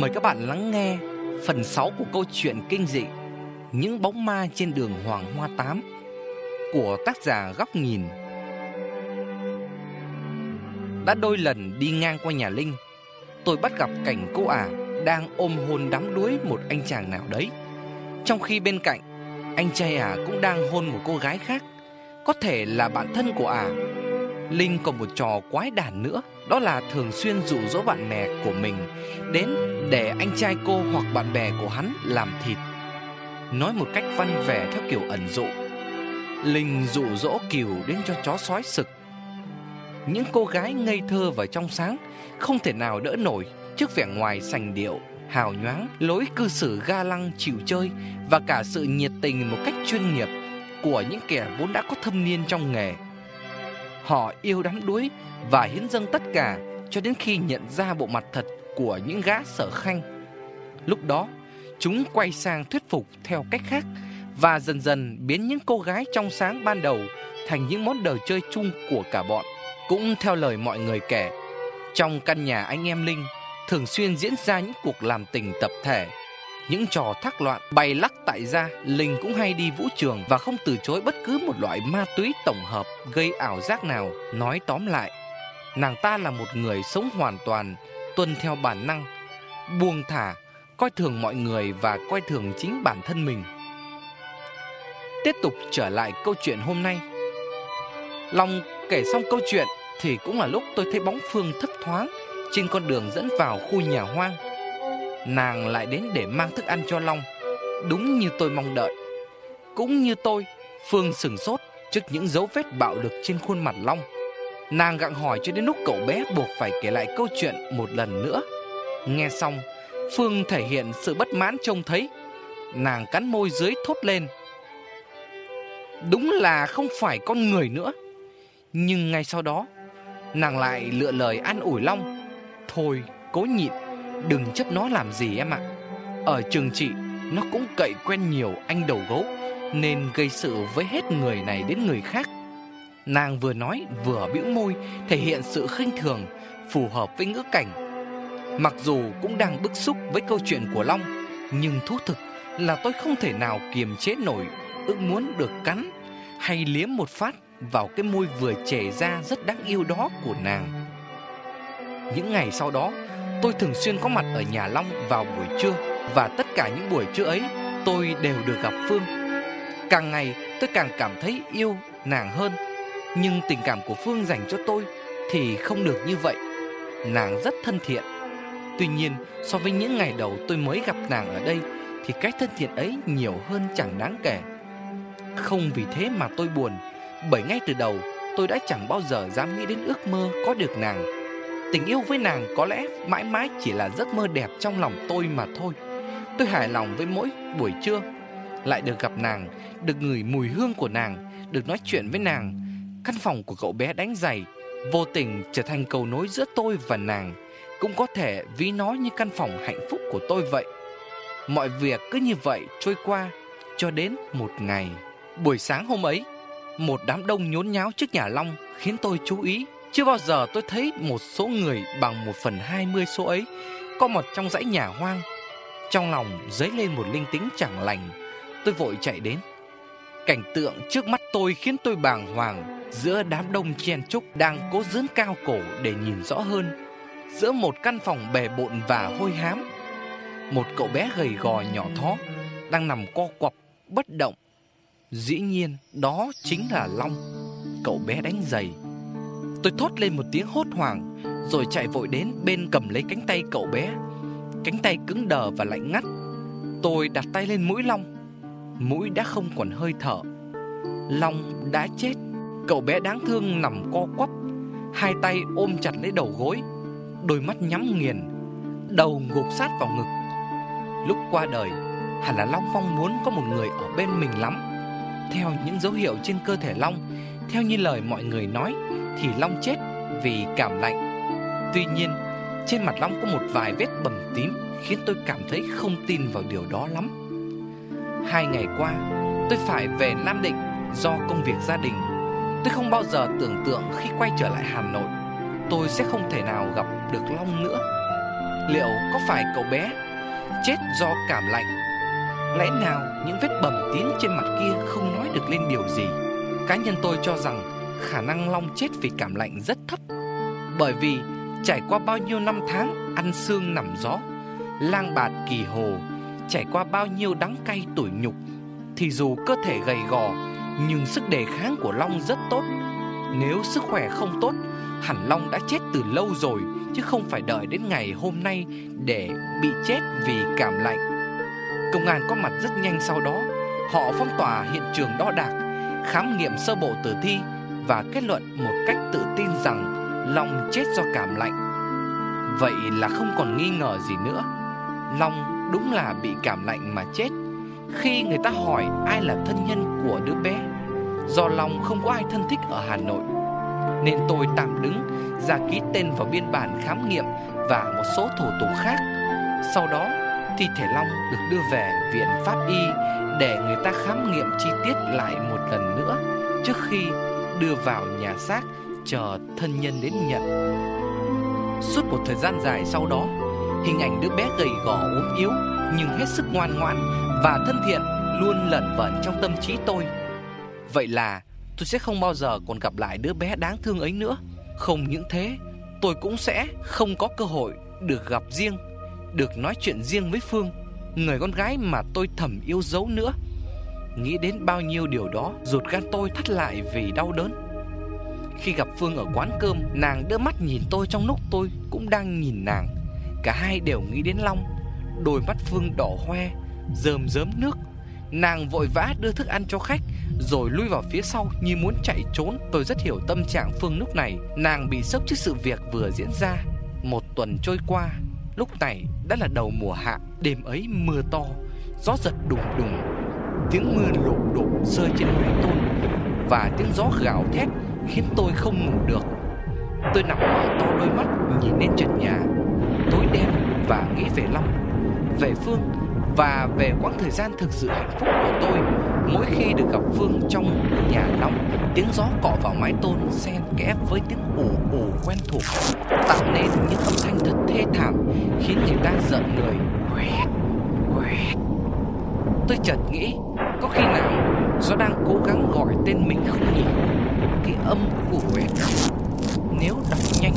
Mời các bạn lắng nghe phần 6 của câu chuyện kinh dị Những bóng ma trên đường Hoàng Hoa 8 của tác giả Góc Nhìn. Đã đôi lần đi ngang qua nhà Linh, tôi bắt gặp cảnh cô ả đang ôm hôn đắm đuối một anh chàng nào đấy. Trong khi bên cạnh, anh trai ả cũng đang hôn một cô gái khác, có thể là bạn thân của ả. Linh còn một trò quái đản nữa đó là thường xuyên dụ dỗ bạn bè của mình đến để anh trai cô hoặc bạn bè của hắn làm thịt. Nói một cách văn vẻ theo kiểu ẩn dụ. Linh dụ dỗ Kiều đến cho chó sói sực. Những cô gái ngây thơ và trong sáng không thể nào đỡ nổi trước vẻ ngoài sành điệu, hào nhoáng, lối cư xử ga lăng chịu chơi và cả sự nhiệt tình một cách chuyên nghiệp của những kẻ vốn đã có thâm niên trong nghề. Họ yêu đắm đuối và hiến dâng tất cả cho đến khi nhận ra bộ mặt thật của những gã sở khanh. Lúc đó, chúng quay sang thuyết phục theo cách khác và dần dần biến những cô gái trong sáng ban đầu thành những món đồ chơi chung của cả bọn. Cũng theo lời mọi người kể, trong căn nhà anh em Linh thường xuyên diễn ra những cuộc làm tình tập thể. Những trò thác loạn bay lắc tại gia, Linh cũng hay đi vũ trường và không từ chối bất cứ một loại ma túy tổng hợp gây ảo giác nào. Nói tóm lại, Nàng ta là một người sống hoàn toàn Tuân theo bản năng Buông thả Coi thường mọi người và coi thường chính bản thân mình. Tiếp tục trở lại câu chuyện hôm nay. Long kể xong câu chuyện Thì cũng là lúc tôi thấy bóng Phương thấp thoáng Trên con đường dẫn vào khu nhà hoang. Nàng lại đến để mang thức ăn cho Long. Đúng như tôi mong đợi. Cũng như tôi, Phương sừng sốt trước những dấu vết bạo lực trên khuôn mặt Long. Nàng gặng hỏi cho đến lúc cậu bé buộc phải kể lại câu chuyện một lần nữa. Nghe xong, Phương thể hiện sự bất mãn trông thấy. Nàng cắn môi dưới thốt lên. Đúng là không phải con người nữa. Nhưng ngay sau đó, Nàng lại lựa lời an ủi Long. Thôi, cố nhịn. Đừng chấp nó làm gì em ạ. Ở trường chị, Nó cũng cậy quen nhiều anh đầu gấu, Nên gây sự với hết người này đến người khác. Nàng vừa nói, vừa bĩu môi, Thể hiện sự khinh thường, Phù hợp với ngữ cảnh. Mặc dù cũng đang bức xúc với câu chuyện của Long, Nhưng thú thực là tôi không thể nào kiềm chế nổi Ước muốn được cắn Hay liếm một phát vào cái môi vừa chảy ra rất đáng yêu đó của nàng. Những ngày sau đó Tôi thường xuyên có mặt ở nhà Long vào buổi trưa Và tất cả những buổi trưa ấy Tôi đều được gặp Phương Càng ngày tôi càng cảm thấy yêu nàng hơn nhưng tình cảm của Phương dành cho tôi thì không được như vậy. Nàng rất thân thiện. Tuy nhiên, so với những ngày đầu tôi mới gặp nàng ở đây thì cái thân thiện ấy nhiều hơn chẳng đáng kể. Không vì thế mà tôi buồn, bởi ngay từ đầu tôi đã chẳng bao giờ dám nghĩ đến ước mơ có được nàng. Tình yêu với nàng có lẽ mãi mãi chỉ là giấc mơ đẹp trong lòng tôi mà thôi. Tôi hài lòng với mỗi buổi trưa. Lại được gặp nàng, được ngửi mùi hương của nàng, được nói chuyện với nàng, Căn phòng của cậu bé đánh giày Vô tình trở thành cầu nối giữa tôi và nàng. Cũng có thể ví nó như căn phòng hạnh phúc của tôi vậy. Mọi việc cứ như vậy trôi qua Cho đến một ngày. Buổi sáng hôm ấy Một đám đông nhốn nháo trước nhà Long Khiến tôi chú ý. Chưa bao giờ tôi thấy một số người bằng một phần hai mươi số ấy Có một trong dãy nhà hoang. Trong lòng dấy lên một linh tính chẳng lành, Tôi vội chạy đến. Cảnh tượng trước mắt tôi khiến tôi bàng hoàng Giữa đám đông chen chúc đang cố dướn cao cổ để nhìn rõ hơn. Giữa một căn phòng bề bộn và hôi hám, Một cậu bé gầy gò nhỏ thó Đang nằm co quặp bất động. Dĩ nhiên đó chính là Long, Cậu bé đánh giày. Tôi thốt lên một tiếng hốt hoảng, Rồi chạy vội đến bên cầm lấy cánh tay cậu bé. Cánh tay cứng đờ và lạnh ngắt. Tôi đặt tay lên mũi Long. Mũi đã không còn hơi thở. Long đã chết. Cậu bé đáng thương nằm co quắp, Hai tay ôm chặt lấy đầu gối, Đôi mắt nhắm nghiền, Đầu ngục sát vào ngực. Lúc qua đời, Hẳn là Long mong muốn có một người ở bên mình lắm. Theo những dấu hiệu trên cơ thể Long, Theo như lời mọi người nói thì Long chết vì cảm lạnh. Tuy nhiên, Trên mặt Long có một vài vết bầm tím Khiến tôi cảm thấy không tin vào điều đó lắm. Hai ngày qua, Tôi phải về Nam Định Do công việc gia đình. Tôi không bao giờ tưởng tượng khi quay trở lại Hà Nội, Tôi sẽ không thể nào gặp được Long nữa. Liệu có phải cậu bé chết do cảm lạnh? Lẽ nào những vết bầm tím trên mặt kia không nói được lên điều gì? Cá nhân tôi cho rằng khả năng Long chết vì cảm lạnh rất thấp. Bởi vì trải qua bao nhiêu năm tháng ăn xương nằm gió, Lang bạt kỳ hồ, Trải qua bao nhiêu đắng cay tủi nhục, Thì dù cơ thể gầy gò, Nhưng sức đề kháng của Long rất tốt. Nếu sức khỏe không tốt, Hẳn Long đã chết từ lâu rồi, Chứ không phải đợi đến ngày hôm nay Để bị chết vì cảm lạnh. Công an có mặt rất nhanh sau đó. Họ phong tỏa hiện trường đo đạc, Khám nghiệm sơ bộ tử thi và kết luận một cách tự tin rằng Long chết do cảm lạnh. Vậy là không còn nghi ngờ gì nữa. Long đúng là bị cảm lạnh mà chết. Khi người ta hỏi ai là thân nhân của đứa bé, Do Long không có ai thân thích ở Hà Nội, Nên tôi tạm đứng, ra ký tên vào biên bản khám nghiệm Và một số thủ tục khác. Sau đó, thi thể Long được đưa về viện pháp y Để người ta khám nghiệm chi tiết lại một lần nữa Trước khi đưa vào nhà xác chờ thân nhân đến nhận. Suốt một thời gian dài sau đó, Hình ảnh đứa bé gầy gò ốm yếu Nhưng hết sức ngoan ngoãn Và thân thiện Luôn lẩn vẩn trong tâm trí tôi. Vậy là tôi sẽ không bao giờ còn gặp lại đứa bé đáng thương ấy nữa. Không những thế, Tôi cũng sẽ không có cơ hội Được gặp riêng, Được nói chuyện riêng với Phương, Người con gái mà tôi thầm yêu dấu nữa. Nghĩ đến bao nhiêu điều đó, Ruột gan tôi thắt lại vì đau đớn. Khi gặp Phương ở quán cơm, Nàng đưa mắt nhìn tôi trong lúc tôi cũng đang nhìn nàng. Cả hai đều nghĩ đến Long. Đôi mắt Phương đỏ hoe, Rơm rớm nước. Nàng vội vã đưa thức ăn cho khách, Rồi lui vào phía sau như muốn chạy trốn. Tôi rất hiểu tâm trạng Phương lúc này. Nàng bị sốc trước sự việc vừa diễn ra. Một tuần trôi qua, Lúc này đã là đầu mùa hạ. Đêm ấy mưa to, Gió giật đùng đùng. Tiếng mưa lụt đổ rơi trên mái tôn Và tiếng gió gào thét Khiến tôi không ngủ được. Tôi nằm mở to đôi mắt Nhìn lên trần nhà, Tối đen và nghĩ về Long, Về Phương Và về quãng thời gian thực sự hạnh phúc của tôi Mỗi khi được gặp Phương trong nhà nóng Tiếng gió cọ vào mái tôn Xen kẽ với tiếng ủ ủ quen thuộc, Tạo nên những âm thanh thật thê thảm Khiến người ta giận người. Quẹt Quẹt. Tôi chợt nghĩ có khi nào do đang cố gắng gọi tên mình không nhỉ Cái âm của quẹt Nếu đọc nhanh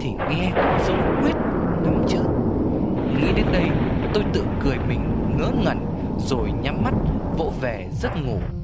Thì nghe cũng giống quyết lắm chứ. Nghĩ đến đây, tôi tự cười mình ngớ ngẩn, Rồi nhắm mắt, vỗ về giấc ngủ.